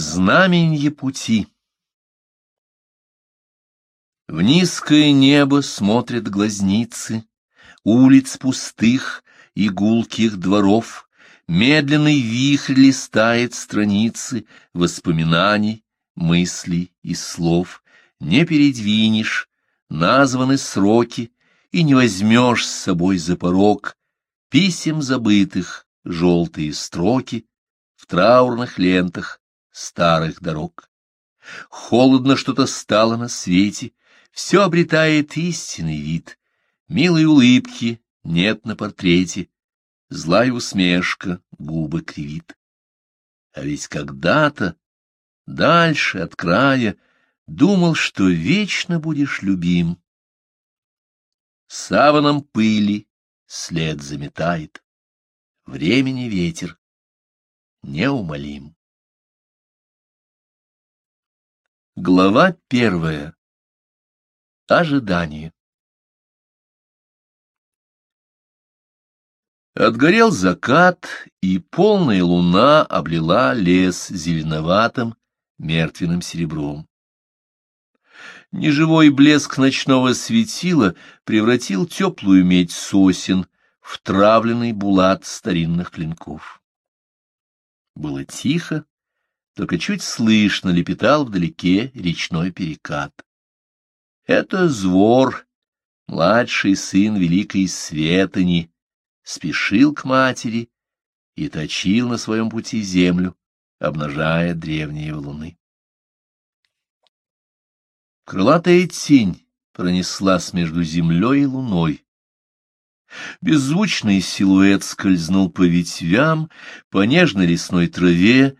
Знаменье пути. В низкое небо смотрят глазницы Улиц пустых и гулких дворов, Медленный вихрь листает страницы Воспоминаний, мыслей и слов. Не передвинешь, названы сроки, И не возьмешь с собой за порог Писем забытых желтые строки В траурных лентах старых дорог. Холодно что-то стало на свете, Все обретает истинный вид. Милой улыбки нет на портрете, Злая усмешка губы кривит. А ведь когда-то, дальше от края, Думал, что вечно будешь любим. Саваном пыли след заметает, Времени ветер неумолим. Глава первая. Ожидание. Отгорел закат, и полная луна облила лес зеленоватым мертвенным серебром. Неживой блеск ночного светила превратил теплую медь сосен в травленный булат старинных клинков. Было тихо, только чуть слышно лепетал вдалеке речной перекат. Это Звор, младший сын великой Светани, спешил к матери и точил на своем пути землю, обнажая древние валуны. Крылатая тень пронеслась между землей и луной. Беззвучный силуэт скользнул по ветвям, по нежной лесной траве,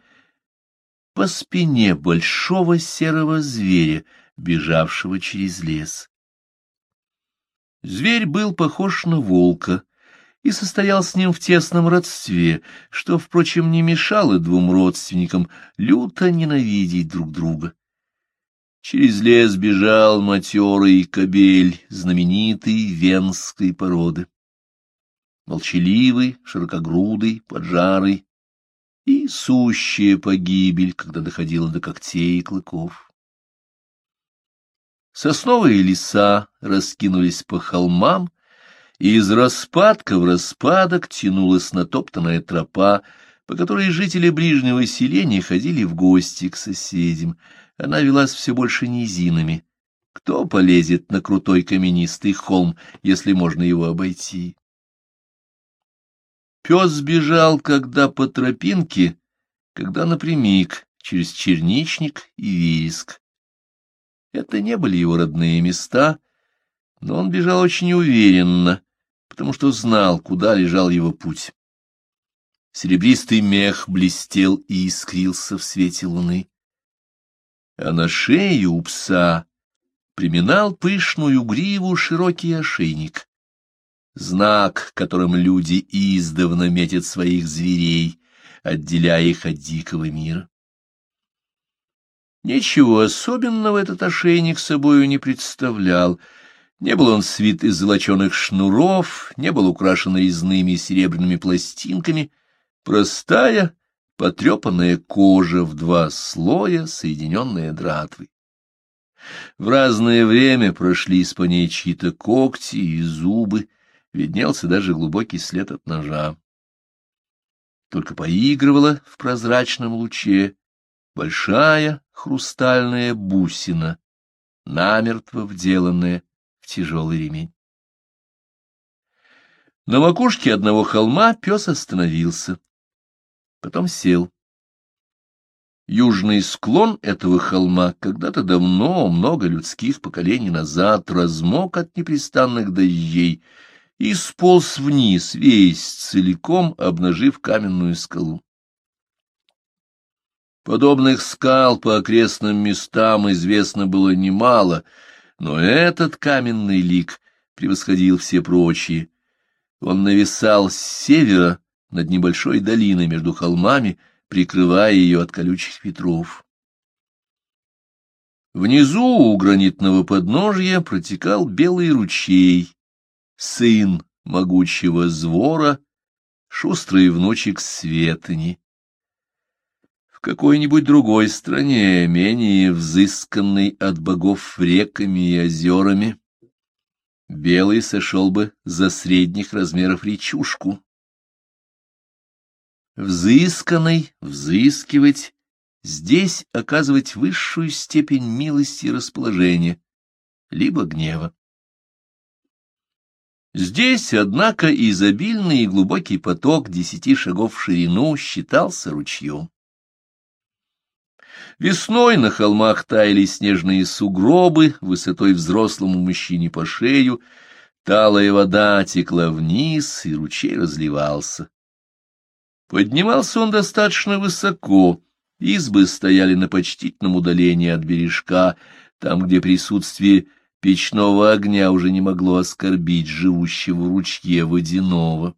по спине большого серого зверя, бежавшего через лес. Зверь был похож на волка и состоял с ним в тесном родстве, что, впрочем, не мешало двум родственникам люто ненавидеть друг друга. Через лес бежал матерый кобель знаменитый венской породы. Молчаливый, широкогрудый, поджарый, и сущая погибель, когда доходила до когтей и клыков. Сосновые леса раскинулись по холмам, и из распадка в распадок тянулась натоптанная тропа, по которой жители ближнего селения ходили в гости к соседям. Она велась все больше низинами. Кто полезет на крутой каменистый холм, если можно его обойти? Пес сбежал, когда по тропинке, когда напрямик, через черничник и вереск. Это не были его родные места, но он бежал очень уверенно, потому что знал, куда лежал его путь. Серебристый мех блестел и искрился в свете луны. А на шее у пса приминал пышную гриву широкий ошейник знак, которым люди издавна метят своих зверей, отделяя их от дикого мира. Ничего особенного этот ошейник собою не представлял. Не был он свит из золоченых шнуров, не был украшен резными серебряными пластинками. Простая, потрепанная кожа в два слоя, соединенная дратвой. В разное время прошлись по ней чьи-то когти и зубы, виднелся даже глубокий след от ножа. Только поигрывала в прозрачном луче большая хрустальная бусина, намертво вделанная в тяжелый ремень. На макушке одного холма пес остановился, потом сел. Южный склон этого холма когда-то давно, много людских поколений назад, размок от непрестанных дождей, и сполз вниз, весь целиком обнажив каменную скалу. Подобных скал по окрестным местам известно было немало, но этот каменный лик превосходил все прочие. Он нависал с севера над небольшой долиной между холмами, прикрывая ее от колючих ветров. Внизу у гранитного подножья протекал белый ручей, сын могучего звора, шустрый внучек Светани. В какой-нибудь другой стране, менее взысканной от богов реками и озерами, белый сошел бы за средних размеров речушку. Взысканный, взыскивать, здесь оказывать высшую степень милости и расположения, либо гнева. Здесь, однако, изобильный и глубокий поток десяти шагов в ширину считался ручьем. Весной на холмах таяли снежные сугробы высотой взрослому мужчине по шею, талая вода текла вниз, и ручей разливался. Поднимался он достаточно высоко, избы стояли на почтительном удалении от бережка, там, где присутствие печного огня уже не могло оскорбить живущего в ручье водяного.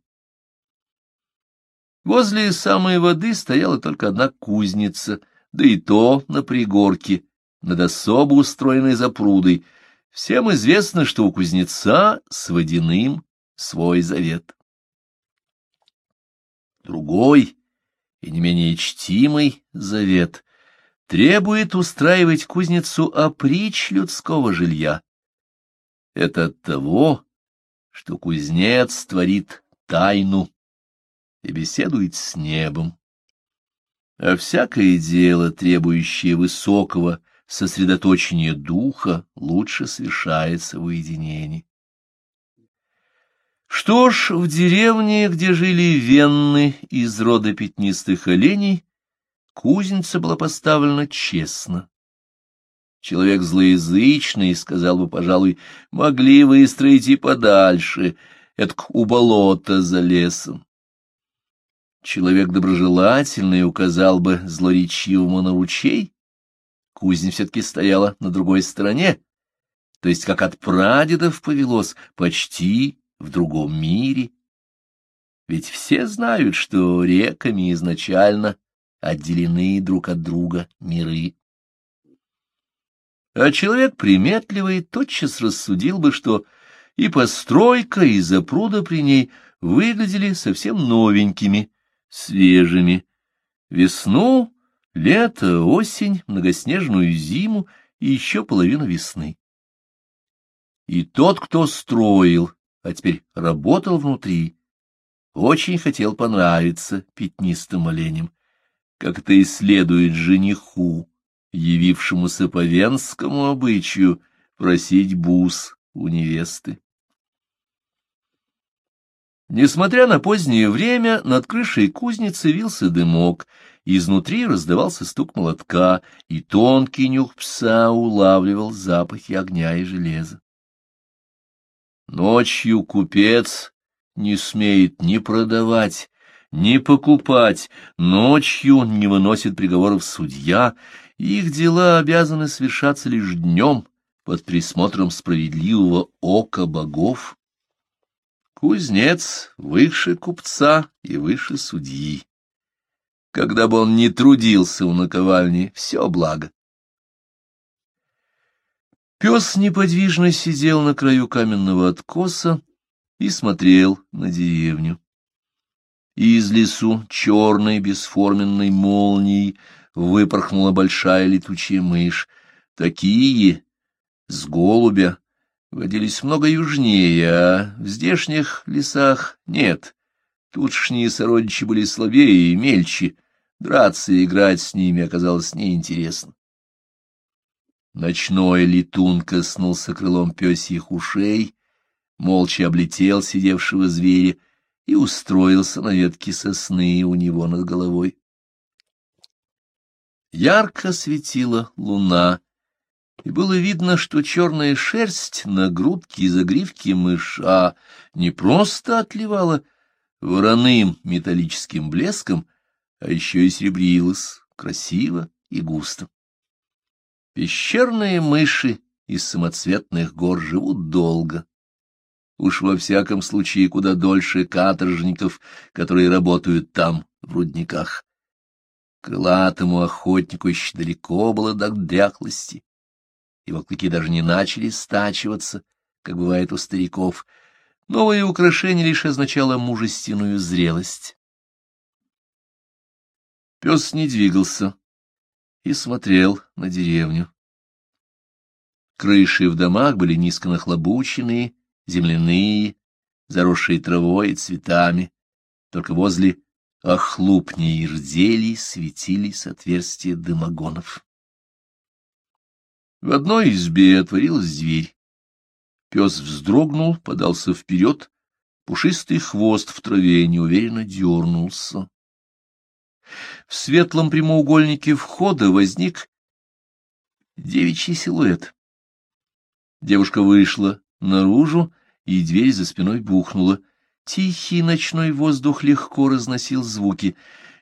Возле самой воды стояла только одна кузница, да и то на пригорке, над особо устроенной запрудой. Всем известно, что у кузнеца с водяным свой завет. Другой и не менее чтимый завет требует устраивать кузницу опричь людского жилья, это от того, что кузнец творит тайну и беседует с небом. А всякое дело, требующее высокого сосредоточения духа, лучше совершается в уединении. Что ж, в деревне, где жили венны из рода пятнистых оленей, кузница была поставлена честно. Человек злоязычный, сказал бы, пожалуй, могли выстроить и подальше, это у болота за лесом. Человек доброжелательный указал бы злоречивому на ручей. Кузня все-таки стояла на другой стороне, то есть, как от прадедов повелось, почти в другом мире. Ведь все знают, что реками изначально отделены друг от друга миры. А человек приметливый тотчас рассудил бы, что и постройка, и запруда при ней выглядели совсем новенькими, свежими. Весну, лето, осень, многоснежную зиму и еще половину весны. И тот, кто строил, а теперь работал внутри, очень хотел понравиться пятнистым оленям, как это и следует жениху явившемуся по венскому обычаю просить бус у невесты. Несмотря на позднее время, над крышей кузницы вился дымок, изнутри раздавался стук молотка, и тонкий нюх пса улавливал запахи огня и железа. Ночью купец не смеет ни продавать, ни покупать, ночью не выносит приговоров судья, их дела обязаны совершаться лишь днем под присмотром справедливого ока богов. Кузнец выше купца и выше судьи. Когда бы он не трудился у наковальни, все благо. Пес неподвижно сидел на краю каменного откоса и смотрел на деревню. Из лесу черной бесформенной молнией выпорхнула большая летучая мышь. Такие, с голубя, водились много южнее, а в здешних лесах нет. Тутшние сородичи были слабее и мельче, драться и играть с ними оказалось неинтересно. Ночной летун коснулся крылом пёсьих ушей, молча облетел сидевшего зверя и устроился на ветке сосны у него над головой. Ярко светила луна, и было видно, что черная шерсть на грудке и загривке мыша не просто отливала вороным металлическим блеском, а еще и серебрилась красиво и густо. Пещерные мыши из самоцветных гор живут долго. Уж во всяком случае куда дольше каторжников, которые работают там, в рудниках. Крылатому охотнику еще далеко было до дряхлости. Его клыки даже не начали стачиваться, как бывает у стариков. Новое украшение лишь означало мужественную зрелость. Пес не двигался и смотрел на деревню. Крыши в домах были низко нахлобученные, земляные, заросшие травой и цветами. Только возле охлупней и рделей светились отверстия дымогонов. В одной избе отворилась дверь. Пес вздрогнул, подался вперед, пушистый хвост в траве неуверенно дернулся. В светлом прямоугольнике входа возник девичий силуэт. Девушка вышла наружу, и дверь за спиной бухнула. Тихий ночной воздух легко разносил звуки.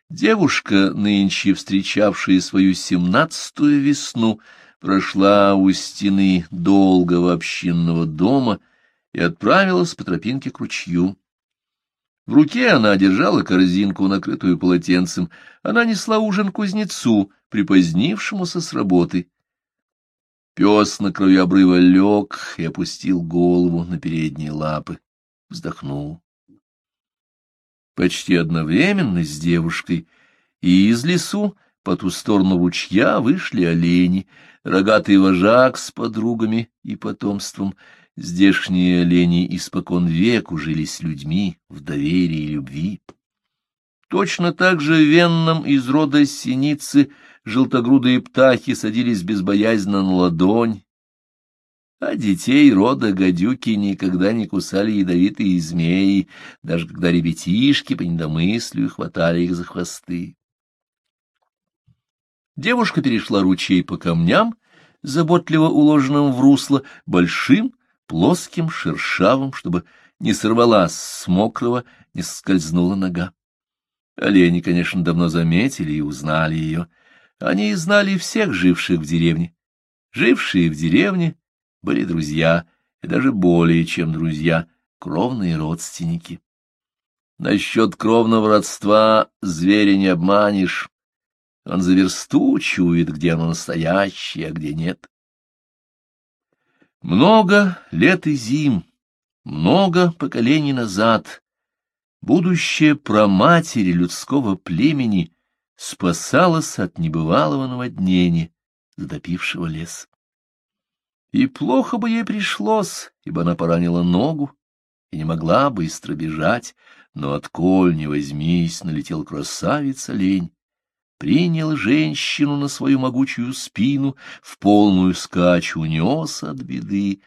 Девушка, нынче встречавшая свою семнадцатую весну, прошла у стены долгого общинного дома и отправилась по тропинке к ручью. В руке она держала корзинку, накрытую полотенцем. Она несла ужин кузнецу, припозднившемуся с работы. Пес на краю обрыва лег и опустил голову на передние лапы, вздохнул. Почти одновременно с девушкой и из лесу по ту сторону ручья вышли олени, рогатый вожак с подругами и потомством. Здешние олени испокон веку жили с людьми в доверии и любви. Точно так же венном из рода синицы желтогрудые птахи садились безбоязненно на ладонь, а детей рода гадюки никогда не кусали ядовитые змеи, даже когда ребятишки по недомыслию хватали их за хвосты. Девушка перешла ручей по камням, заботливо уложенным в русло, большим, плоским, шершавым, чтобы не сорвалась с мокрого, не скользнула нога. Олени, конечно, давно заметили и узнали ее. Они знали всех живших в деревне. Жившие в деревне были друзья, и даже более чем друзья, кровные родственники. Насчет кровного родства зверя не обманешь. Он за версту чует, где оно настоящее, а где нет. Много лет и зим, много поколений назад будущее праматери людского племени спасалось от небывалого наводнения, затопившего лес. И плохо бы ей пришлось, ибо она поранила ногу и не могла быстро бежать, но отколь не возьмись, налетел красавица-лень, принял женщину на свою могучую спину, в полную скачу нес от беды.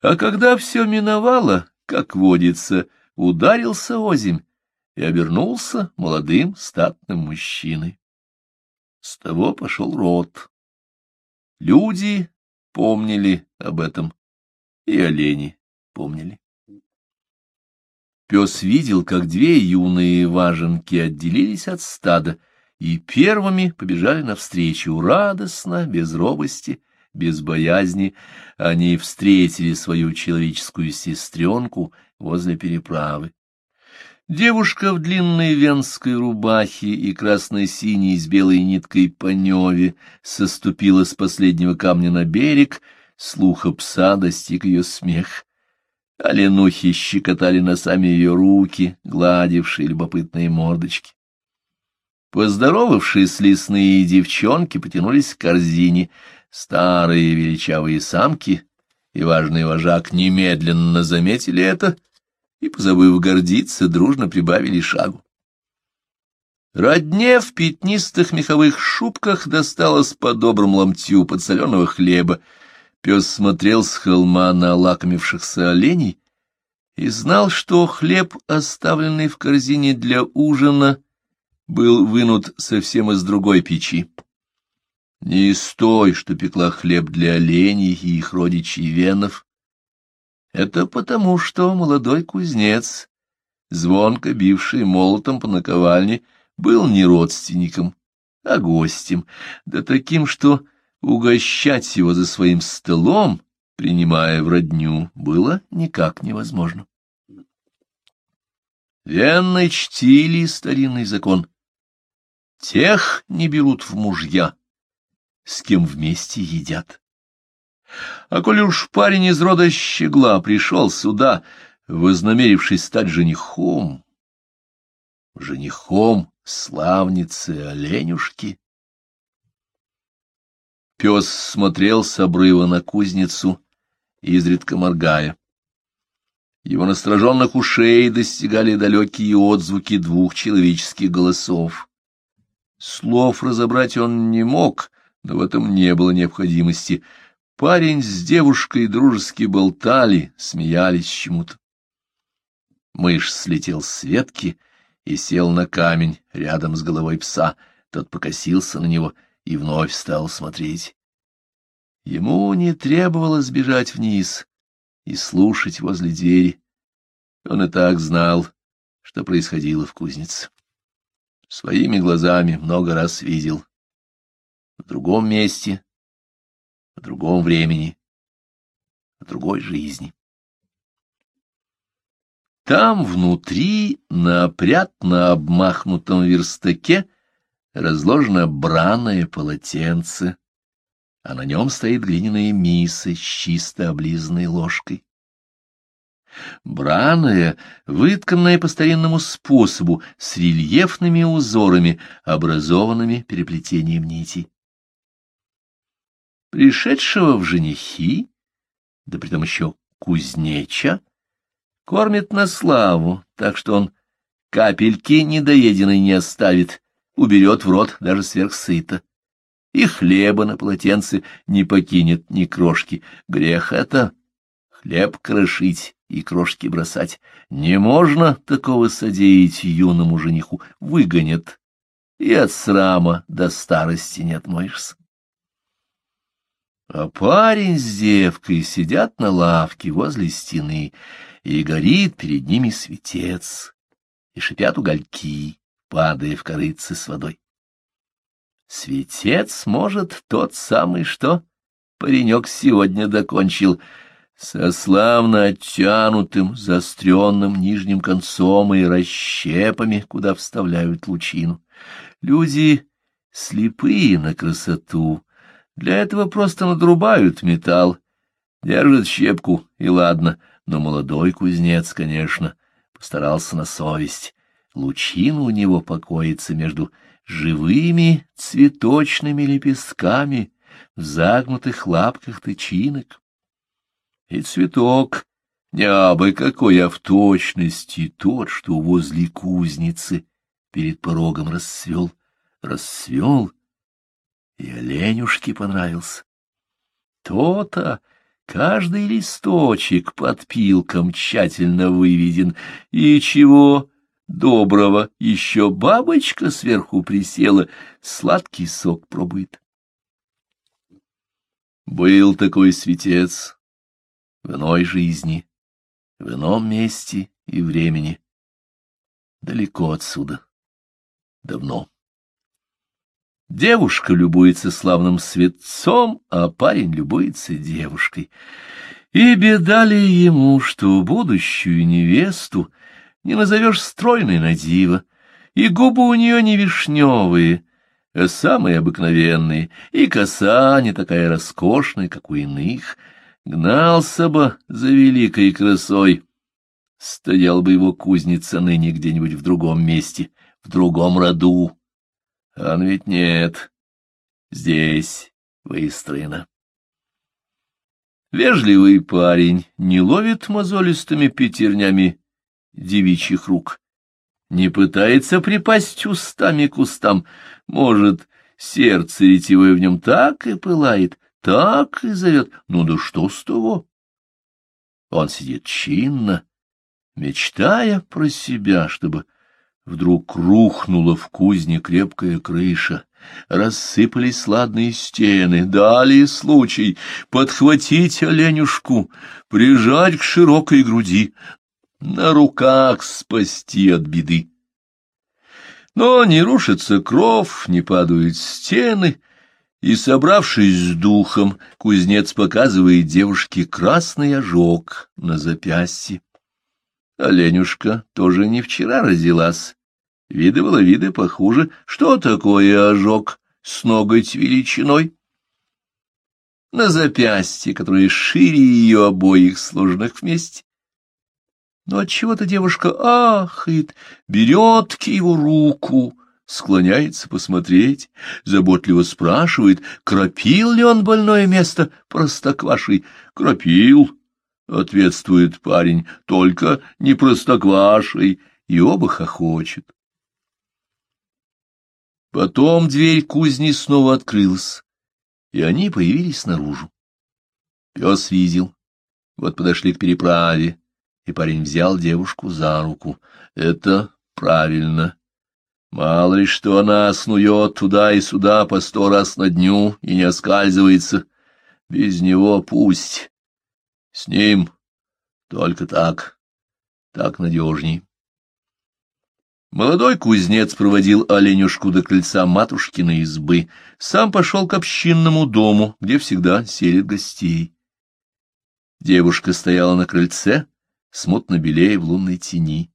А когда все миновало, как водится, ударился озимь и обернулся молодым статным мужчиной. С того пошел род. Люди помнили об этом, и олени помнили. Пес видел, как две юные важенки отделились от стада — и первыми побежали навстречу радостно, без робости, без боязни. Они встретили свою человеческую сестренку возле переправы. Девушка в длинной венской рубахе и красно-синей с белой ниткой по соступила с последнего камня на берег, слуха пса достиг ее смех. Оленухи щекотали носами ее руки, гладившие любопытные мордочки. Поздоровавшись, лесные девчонки потянулись к корзине. Старые величавые самки и важный вожак немедленно заметили это и, позабыв гордиться, дружно прибавили шагу. Родне в пятнистых меховых шубках досталось по доброму ломтю подсоленого хлеба. Пес смотрел с холма на лакомившихся оленей и знал, что хлеб, оставленный в корзине для ужина, был вынут совсем из другой печи. Не из той, что пекла хлеб для оленей и их родичей венов. Это потому, что молодой кузнец, звонко бивший молотом по наковальне, был не родственником, а гостем, да таким, что угощать его за своим столом, принимая в родню, было никак невозможно. Венны чтили старинный закон — Тех не берут в мужья, с кем вместе едят. А коли уж парень из рода щегла пришел сюда, вознамерившись стать женихом, женихом славницы оленюшки. Пес смотрел с обрыва на кузницу, изредка моргая. Его настороженных ушей достигали далекие отзвуки двух человеческих голосов. Слов разобрать он не мог, но в этом не было необходимости. Парень с девушкой дружески болтали, смеялись чему-то. Мышь слетел с ветки и сел на камень рядом с головой пса. Тот покосился на него и вновь стал смотреть. Ему не требовалось бежать вниз и слушать возле двери. Он и так знал, что происходило в кузнице. Своими глазами много раз видел. В другом месте, другом времени, в другой жизни. Там внутри, на опрятно обмахнутом верстаке, разложено браное полотенце, а на нем стоит глиняная миса с чисто облизанной ложкой. Браная, вытканная по старинному способу, с рельефными узорами, образованными переплетением нитей. Пришедшего в женихи, да притом еще кузнеча, кормит на славу, так что он капельки недоеденной не оставит, уберет в рот даже сверхсыто и хлеба на полотенце не покинет ни крошки. Грех это хлеб крошить и крошки бросать. Не можно такого содеять юному жениху, выгонят, и от срама до старости не отмоешься. А парень с девкой сидят на лавке возле стены, и горит перед ними светец, и шипят угольки, падая в корыце с водой. Светец, может, тот самый, что паренек сегодня докончил, со славно оттянутым, заостренным нижним концом и расщепами, куда вставляют лучину. Люди слепые на красоту, для этого просто надрубают металл, держат щепку, и ладно, но молодой кузнец, конечно, постарался на совесть. Лучина у него покоится между живыми цветочными лепестками в загнутых лапках тычинок. И цветок не абы какой, а в точности тот, что возле кузницы перед порогом расцвел, расцвел, и оленюшке понравился. То-то каждый листочек под пилком тщательно выведен, и чего доброго, еще бабочка сверху присела, сладкий сок пробует. Был такой светец в иной жизни, в ином месте и времени, далеко отсюда, давно. Девушка любуется славным светцом, а парень любуется девушкой. И беда ли ему, что будущую невесту не назовешь стройной на диво, и губы у нее не вишневые, а самые обыкновенные, и коса не такая роскошная, как у иных. Гнался бы за великой красой. Стоял бы его кузница ныне где-нибудь в другом месте, в другом роду. Он ведь нет, здесь выстроено. Вежливый парень не ловит мозолистыми пятернями девичьих рук. Не пытается припасть устами к устам. Может, сердце ретивое в нем так и пылает, так и зовет. Ну да что с того? Он сидит чинно, мечтая про себя, чтобы вдруг рухнула в кузне крепкая крыша, рассыпались сладные стены, дали случай подхватить оленюшку, прижать к широкой груди, на руках спасти от беды. Но не рушится кров, не падают стены, и, собравшись с духом, кузнец показывает девушке красный ожог на запястье. Оленюшка тоже не вчера родилась. Видывала виды похуже. Что такое ожог с ноготь величиной? На запястье, которое шире ее обоих сложных вместе. Но отчего-то девушка ахает, берет к его руку, склоняется посмотреть, заботливо спрашивает, кропил ли он больное место простоквашей. «Кропил», — ответствует парень, — «только не простоквашей», и оба хохочет. Потом дверь кузни снова открылась, и они появились наружу. Пес видел. Вот подошли к переправе, и парень взял девушку за руку. Это правильно. Мало ли что она снует туда и сюда по сто раз на дню и не оскальзывается. Без него пусть. С ним только так, так надежней. Молодой кузнец проводил оленюшку до крыльца матушкиной избы, сам пошел к общинному дому, где всегда селят гостей. Девушка стояла на крыльце, смутно белее в лунной тени.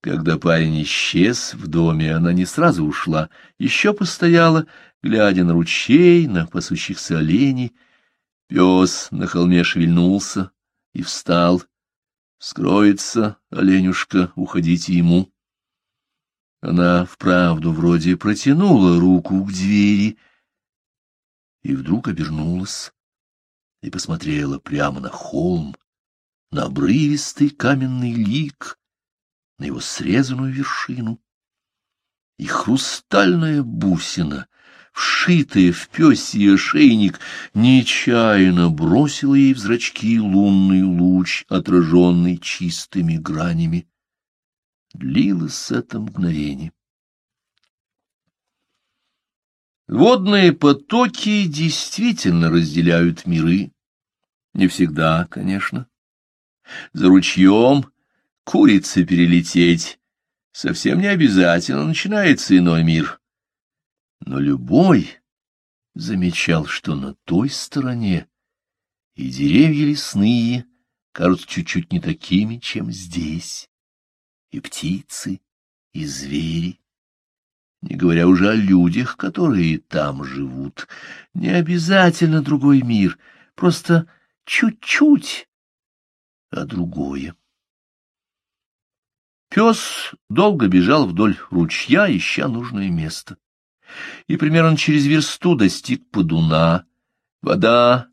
Когда парень исчез в доме, она не сразу ушла, еще постояла, глядя на ручей, на пасущихся оленей. Пес на холме шевельнулся и встал. Скроется, оленюшка, уходите ему. Она вправду вроде протянула руку к двери и вдруг обернулась и посмотрела прямо на холм, на обрывистый каменный лик, на его срезанную вершину. И хрустальная бусина, вшитая в пёсий ошейник, нечаянно бросила ей в зрачки лунный луч, отраженный чистыми гранями. Длилось это мгновение. Водные потоки действительно разделяют миры. Не всегда, конечно. За ручьем курицы перелететь совсем не обязательно начинается иной мир. Но любой замечал, что на той стороне и деревья лесные кажутся чуть-чуть не такими, чем здесь, и птицы, и звери не говоря уже о людях, которые там живут. Не обязательно другой мир, просто чуть-чуть, а другое. Пес долго бежал вдоль ручья, ища нужное место. И примерно через версту достиг подуна. Вода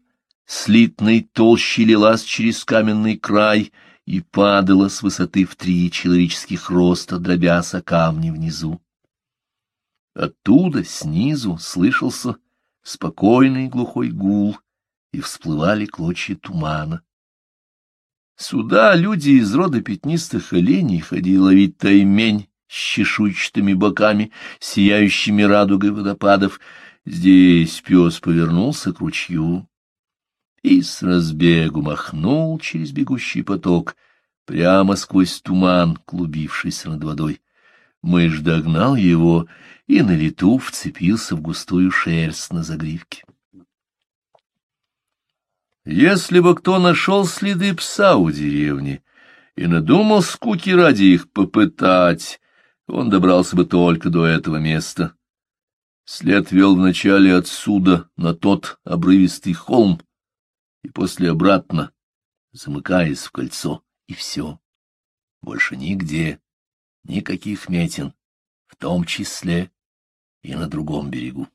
слитной толще лилась через каменный край и падала с высоты в три человеческих роста, дробясь о камни внизу. Оттуда, снизу, слышался спокойный глухой гул, и всплывали клочья тумана. Сюда люди из рода пятнистых оленей ходили ловить таймень с чешуйчатыми боками, сияющими радугой водопадов. Здесь пес повернулся к ручью и с разбегу махнул через бегущий поток, прямо сквозь туман, клубившийся над водой. Мышь догнал его и на лету вцепился в густую шерсть на загривке. Если бы кто нашел следы пса у деревни и надумал скуки ради их попытать, он добрался бы только до этого места. След вел вначале отсюда на тот обрывистый холм, и после обратно, замыкаясь в кольцо, и все. Больше нигде, никаких метин, в том числе и на другом берегу.